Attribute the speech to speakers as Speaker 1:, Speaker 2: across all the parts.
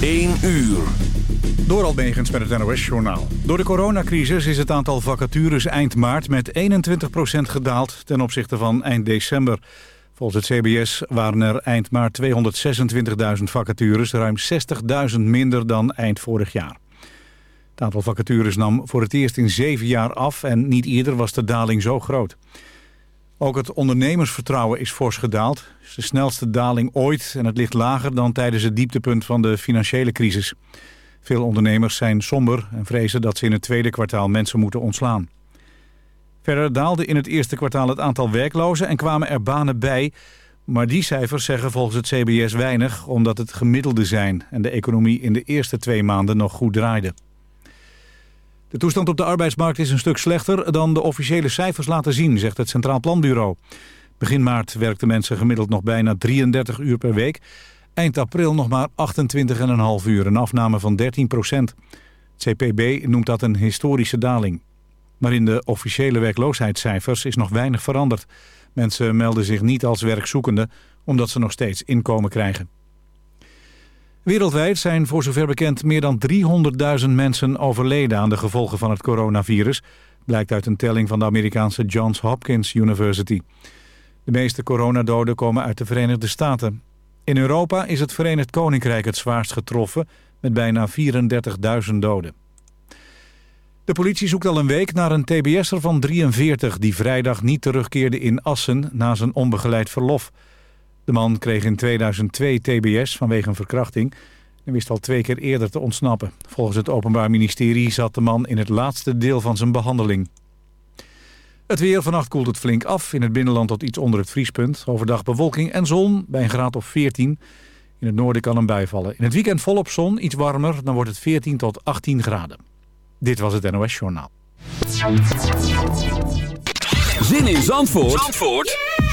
Speaker 1: 1 uur.
Speaker 2: Door Almegens met het NOS-journaal. Door de coronacrisis is het aantal vacatures eind maart met 21% gedaald ten opzichte van eind december. Volgens het CBS waren er eind maart 226.000 vacatures, ruim 60.000 minder dan eind vorig jaar. Het aantal vacatures nam voor het eerst in zeven jaar af en niet eerder was de daling zo groot. Ook het ondernemersvertrouwen is fors gedaald. Het is de snelste daling ooit en het ligt lager dan tijdens het dieptepunt van de financiële crisis. Veel ondernemers zijn somber en vrezen dat ze in het tweede kwartaal mensen moeten ontslaan. Verder daalde in het eerste kwartaal het aantal werklozen en kwamen er banen bij. Maar die cijfers zeggen volgens het CBS weinig omdat het gemiddelde zijn... en de economie in de eerste twee maanden nog goed draaide. De toestand op de arbeidsmarkt is een stuk slechter dan de officiële cijfers laten zien, zegt het Centraal Planbureau. Begin maart werkten mensen gemiddeld nog bijna 33 uur per week. Eind april nog maar 28,5 uur, een afname van 13 procent. Het CPB noemt dat een historische daling. Maar in de officiële werkloosheidscijfers is nog weinig veranderd. Mensen melden zich niet als werkzoekende, omdat ze nog steeds inkomen krijgen. Wereldwijd zijn voor zover bekend meer dan 300.000 mensen overleden aan de gevolgen van het coronavirus. Blijkt uit een telling van de Amerikaanse Johns Hopkins University. De meeste coronadoden komen uit de Verenigde Staten. In Europa is het Verenigd Koninkrijk het zwaarst getroffen met bijna 34.000 doden. De politie zoekt al een week naar een tbs'er van 43... die vrijdag niet terugkeerde in Assen na zijn onbegeleid verlof. De man kreeg in 2002 tbs vanwege een verkrachting... en wist al twee keer eerder te ontsnappen. Volgens het Openbaar Ministerie zat de man in het laatste deel van zijn behandeling. Het weer, vannacht koelt het flink af. In het binnenland tot iets onder het vriespunt. Overdag bewolking en zon bij een graad of 14. In het noorden kan een bui vallen. In het weekend volop zon, iets warmer. Dan wordt het 14 tot 18 graden. Dit was het NOS Journaal.
Speaker 1: Zin in Zandvoort, Zandvoort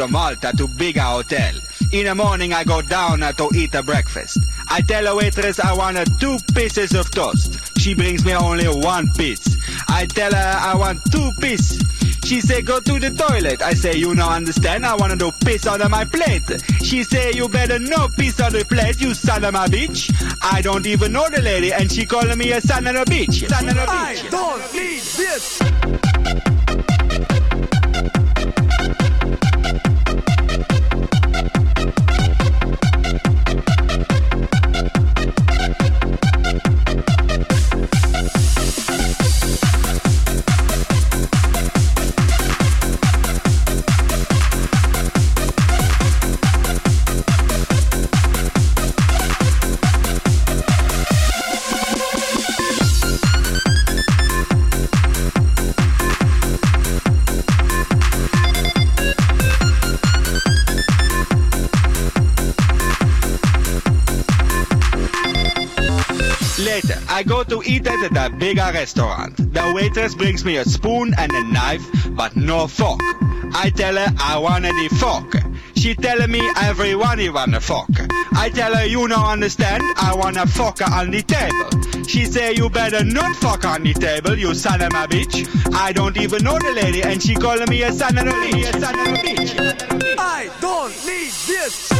Speaker 3: To Malta to bigger hotel. In the morning, I go down uh, to eat a breakfast. I tell a waitress I want uh, two pieces of toast. She brings me only one piece. I tell her I want two pieces. She say go to the toilet. I say you no understand. I wanna do piss under my plate. She say you better no piss on the plate. You son of a bitch. I don't even know the lady, and she calling me a son of a bitch. Son of a bitch.
Speaker 4: I don't need this.
Speaker 3: To eat at a bigger restaurant. The waitress brings me a spoon and a knife, but no fork. I tell her I want the fork. She telling me everyone you want a fork. I tell her you don't understand, I want a fork on the table. She say you better not fuck on the table, you son of a bitch. I don't even know the lady, and she calling me a son of a bitch. A son of a bitch.
Speaker 4: I don't need this.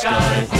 Speaker 5: Sky,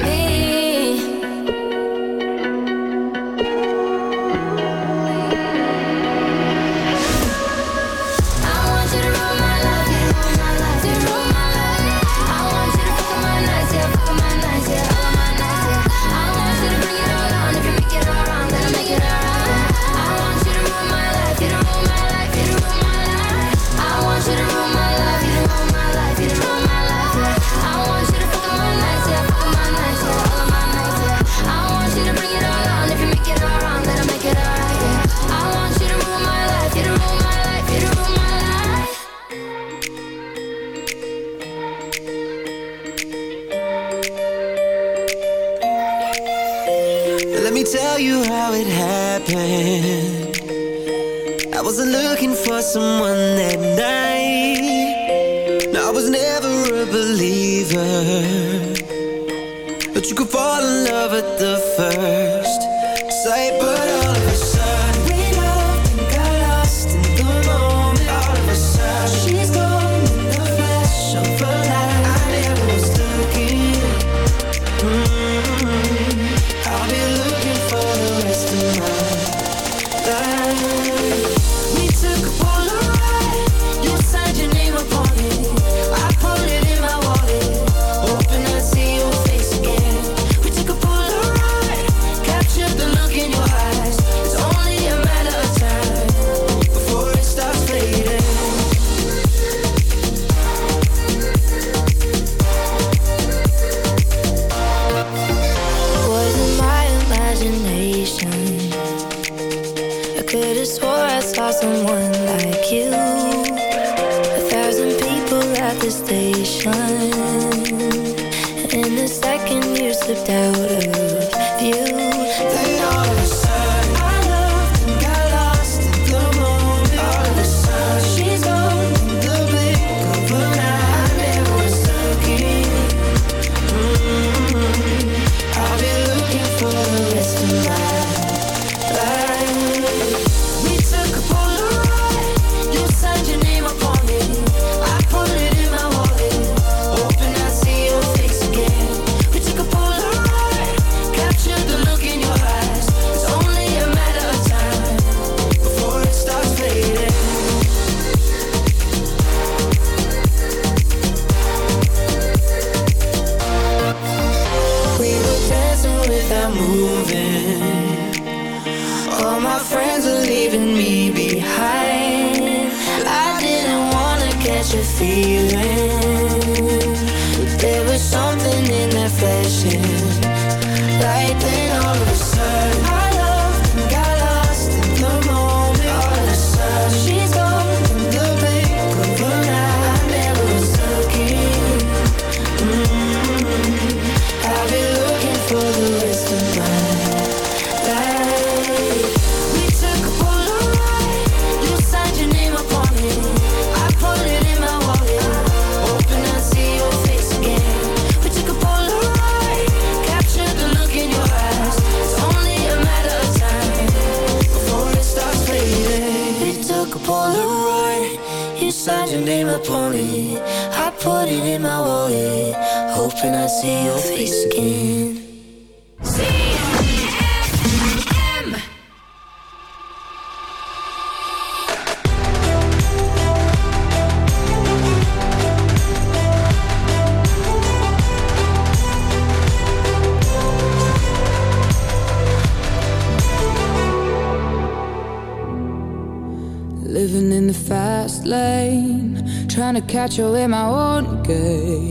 Speaker 6: I
Speaker 7: wasn't looking for someone my friends are leaving me behind. I didn't wanna catch a feeling. when I see your face again.
Speaker 8: Living in the fast lane, trying to catch up in my own game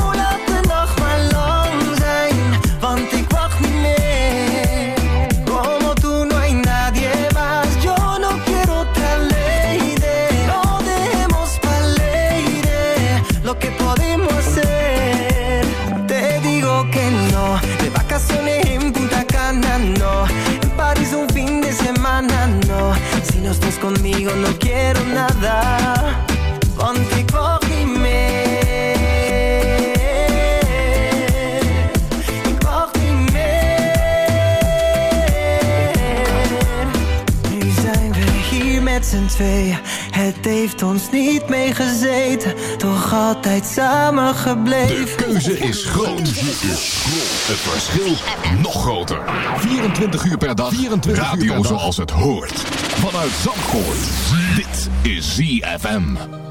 Speaker 9: conmigo, no quiero nada. Want ik wacht niet meer. Ik wacht niet meer. Nu zijn we hier met z'n tweeën. Het heeft ons niet meegezeten, toch altijd samen gebleven.
Speaker 10: De keuze is groot. Het verschil nog groter. 24 uur per dag. 24 Radio uur per dag. zoals het hoort. Vanuit Zandvoort. Dit is ZFM.